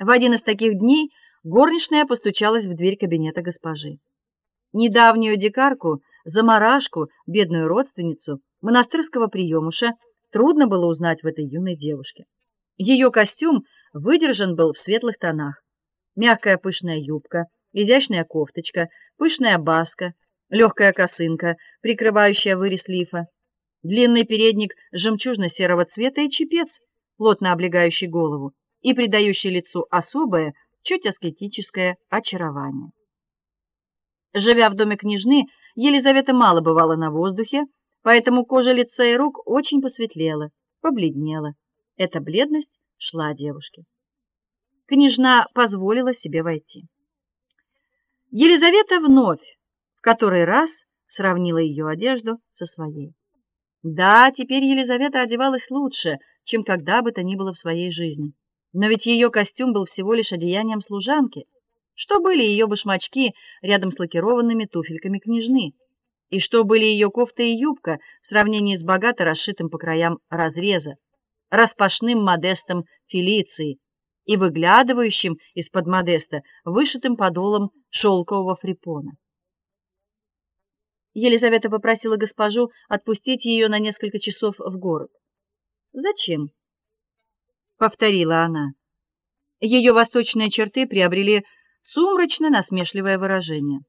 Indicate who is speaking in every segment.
Speaker 1: В один из таких дней горничная постучалась в дверь кабинета госпожи. Недавнюю дикарку, замарашку, бедную родственницу монастырского приемуша трудно было узнать в этой юной девушке. Ее костюм выдержан был в светлых тонах. Мягкая пышная юбка, изящная кофточка, пышная баска, легкая косынка, прикрывающая вырез лифа, длинный передник жемчужно-серого цвета и чепец, плотно облегающий голову и придающий лицу особое, чуть аскетическое очарование. Живя в доме княжны, Елизавета мало бывала на воздухе, поэтому кожа лица и рук очень посветлела, побледнела. Эта бледность шла девушке. Княжна позволила себе войти. Елизавета вновь, в который раз, сравнила ее одежду со своей. Да, теперь Елизавета одевалась лучше, чем когда бы то ни было в своей жизни. Но ведь ее костюм был всего лишь одеянием служанки. Что были ее башмачки рядом с лакированными туфельками княжны? И что были ее кофта и юбка в сравнении с богато расшитым по краям разреза, распашным модестом Фелиции и выглядывающим из-под модеста вышитым подолом шелкового фрипона? Елизавета попросила госпожу отпустить ее на несколько часов в город. Зачем? Повторила она. Ее восточные черты приобрели сумрачно-насмешливое выражение.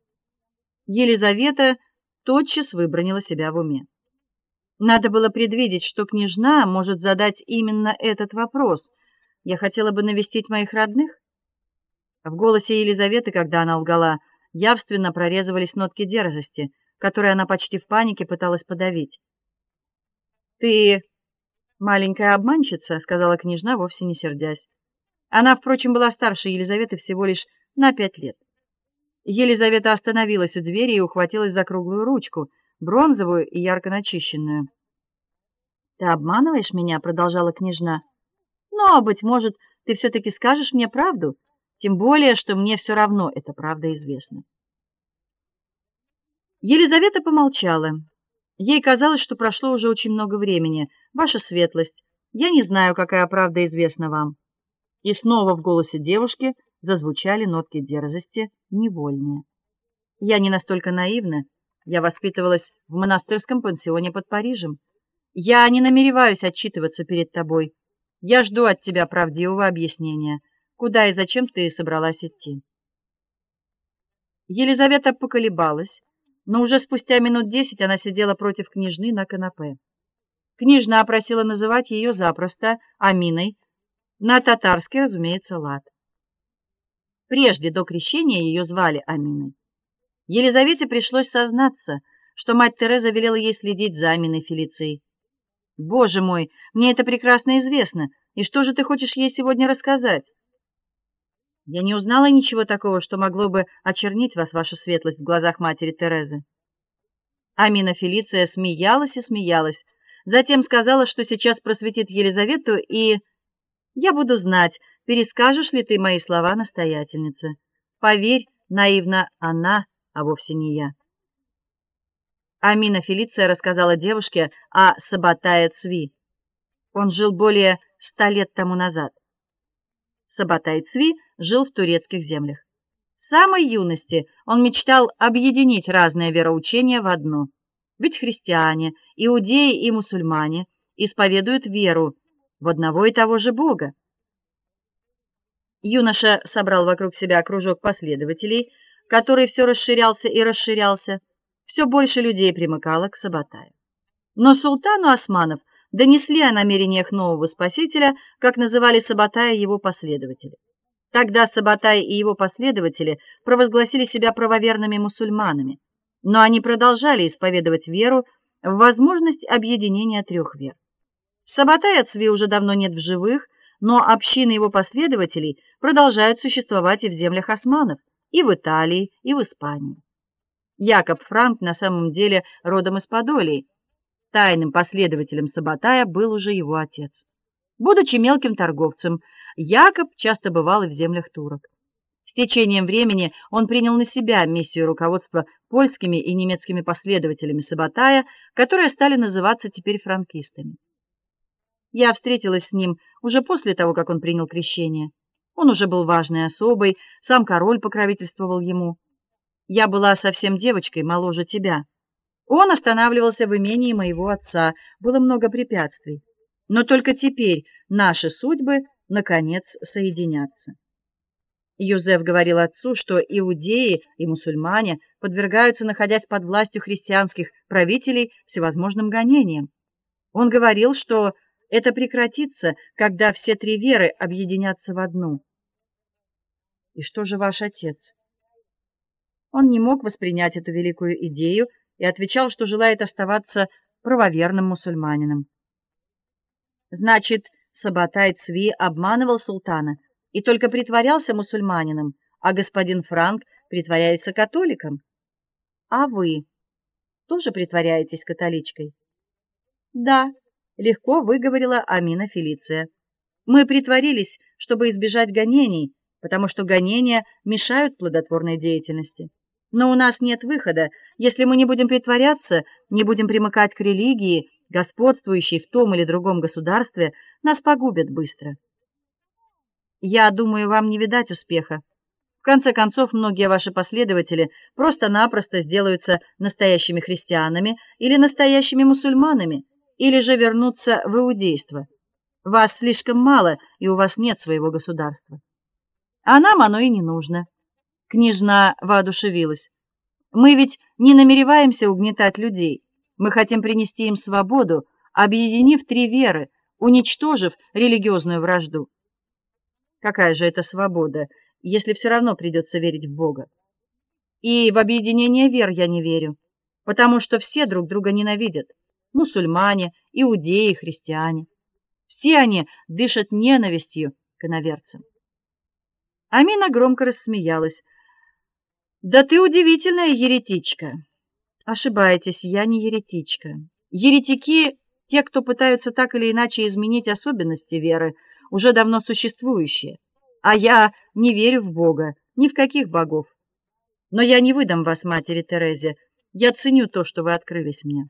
Speaker 1: Елизавета тотчас выбронила себя в уме. Надо было предвидеть, что княжна может задать именно этот вопрос. Я хотела бы навестить моих родных. В голосе Елизаветы, когда она лгала, явственно прорезывались нотки дерзости, которые она почти в панике пыталась подавить. Ты маленькая обманщица, сказала княжна, вовсе не сердясь. Она, впрочем, была старше Елизаветы всего лишь на пять лет. Елизавета остановилась у двери и ухватилась за круглую ручку, бронзовую и ярко начищенную. Ты обманываешь меня, продолжала княжна. Но быть может, ты все таки скажешь мне правду, тем более, что мне все равно эта правда известна. Елизавета помолчала. Ей казалось, что прошло уже очень много времени. Ваша светлость, я не знаю, какая правда известна вам. И снова в голосе девушки зазвучали нотки дерзости, невольные. Я не настолько наивна. Я воспитывалась в монастырском пансионе под Парижем. Я не намереваюсь отчитываться перед тобой. Я жду от тебя правдивого объяснения, куда и зачем ты собралась идти. Елизавета поколебалась, но уже спустя минут десять она сидела против княжны на канапе. Княжна просила называть ее запросто Аминой, на татарский, разумеется, лад. Прежде до крещения ее звали Аминой. Елизавете пришлось сознаться, что мать Тереза велела ей следить за Аминой Фелицией. Боже мой, мне это прекрасно известно. И что же ты хочешь ей сегодня рассказать? Я не узнала ничего такого, что могло бы очернить вас, ваша светлость, в глазах матери Терезы. Амина Фелиция смеялась и смеялась, затем сказала, что сейчас просветит Елизавету и я буду знать, перескажешь ли ты мои слова настоятельнице. Поверь, наивно она, а вовсе не я. Амина Фелиция рассказала девушке о Сабатае Цви. Он жил более ста лет тому назад. Сабатай Цви жил в турецких землях. С самой юности он мечтал объединить разные вероучения в одно. Ведь христиане, иудеи и мусульмане исповедуют веру в одного и того же Бога. Юноша собрал вокруг себя кружок последователей, который все расширялся и расширялся. Все больше людей примыкало к Сабатаю. Но султану Османов донесли о намерениях нового спасителя, как называли Сабатая его последователи. Тогда Сабатай и его последователи провозгласили себя правоверными мусульманами, но они продолжали исповедовать веру в возможность объединения трех вер. Сабатая Цви уже давно нет в живых, но общины его последователей продолжают существовать и в землях османов, и в Италии, и в Испании. Якоб Франк на самом деле родом из Подолии, Тайным последователем Сабатая был уже его отец. Будучи мелким торговцем, Якоб часто бывал и в землях турок. С течением времени он принял на себя миссию руководства польскими и немецкими последователями Сабатая, которые стали называться теперь франкистами. Я встретилась с ним уже после того, как он принял крещение. Он уже был важной особой, сам король покровительствовал ему. Я была совсем девочкой, моложе тебя. Он останавливался в имении моего отца, было много препятствий. Но только теперь наши судьбы наконец соединятся. Юзеф говорил отцу, что иудеи и мусульмане подвергаются, находясь под властью христианских правителей, всевозможным гонениям. Он говорил, что это прекратится, когда все три веры объединятся в одну. И что же ваш отец? Он не мог воспринять эту великую идею и отвечал, что желает оставаться правоверным мусульманином. Значит, Сабатай Цви обманывал султана и только притворялся мусульманином, а господин Франк притворяется католиком. А вы тоже притворяетесь католичкой? Да, легко выговорила Амина Фелиция. Мы притворились, чтобы избежать гонений, потому что гонения мешают плодотворной деятельности. Но у нас нет выхода, если мы не будем притворяться, не будем примыкать к религии, господствующей в том или другом государстве, нас погубят быстро. Я думаю, вам не видать успеха. В конце концов, многие ваши последователи просто-напросто сделаются настоящими христианами или настоящими мусульманами, или же вернутся в иудейство. Вас слишком мало, и у вас нет своего государства. А нам оно и не нужно. Княжна воодушевилась. Мы ведь не намереваемся угнетать людей. Мы хотим принести им свободу, объединив три веры, уничтожив религиозную вражду. Какая же это свобода, если все равно придется верить в Бога? И в объединение вер я не верю, потому что все друг друга ненавидят. Мусульмане, иудеи, христиане. Все они дышат ненавистью к иноверцам. Амина громко рассмеялась. Да ты удивительная еретичка. Ошибаетесь, я не еретичка. Еретики те, кто пытаются так или иначе изменить особенности веры, уже давно существующие. А я не верю в Бога, ни в каких богов. Но я не выдам вас матери Терезе. Я ценю то, что вы открылись мне.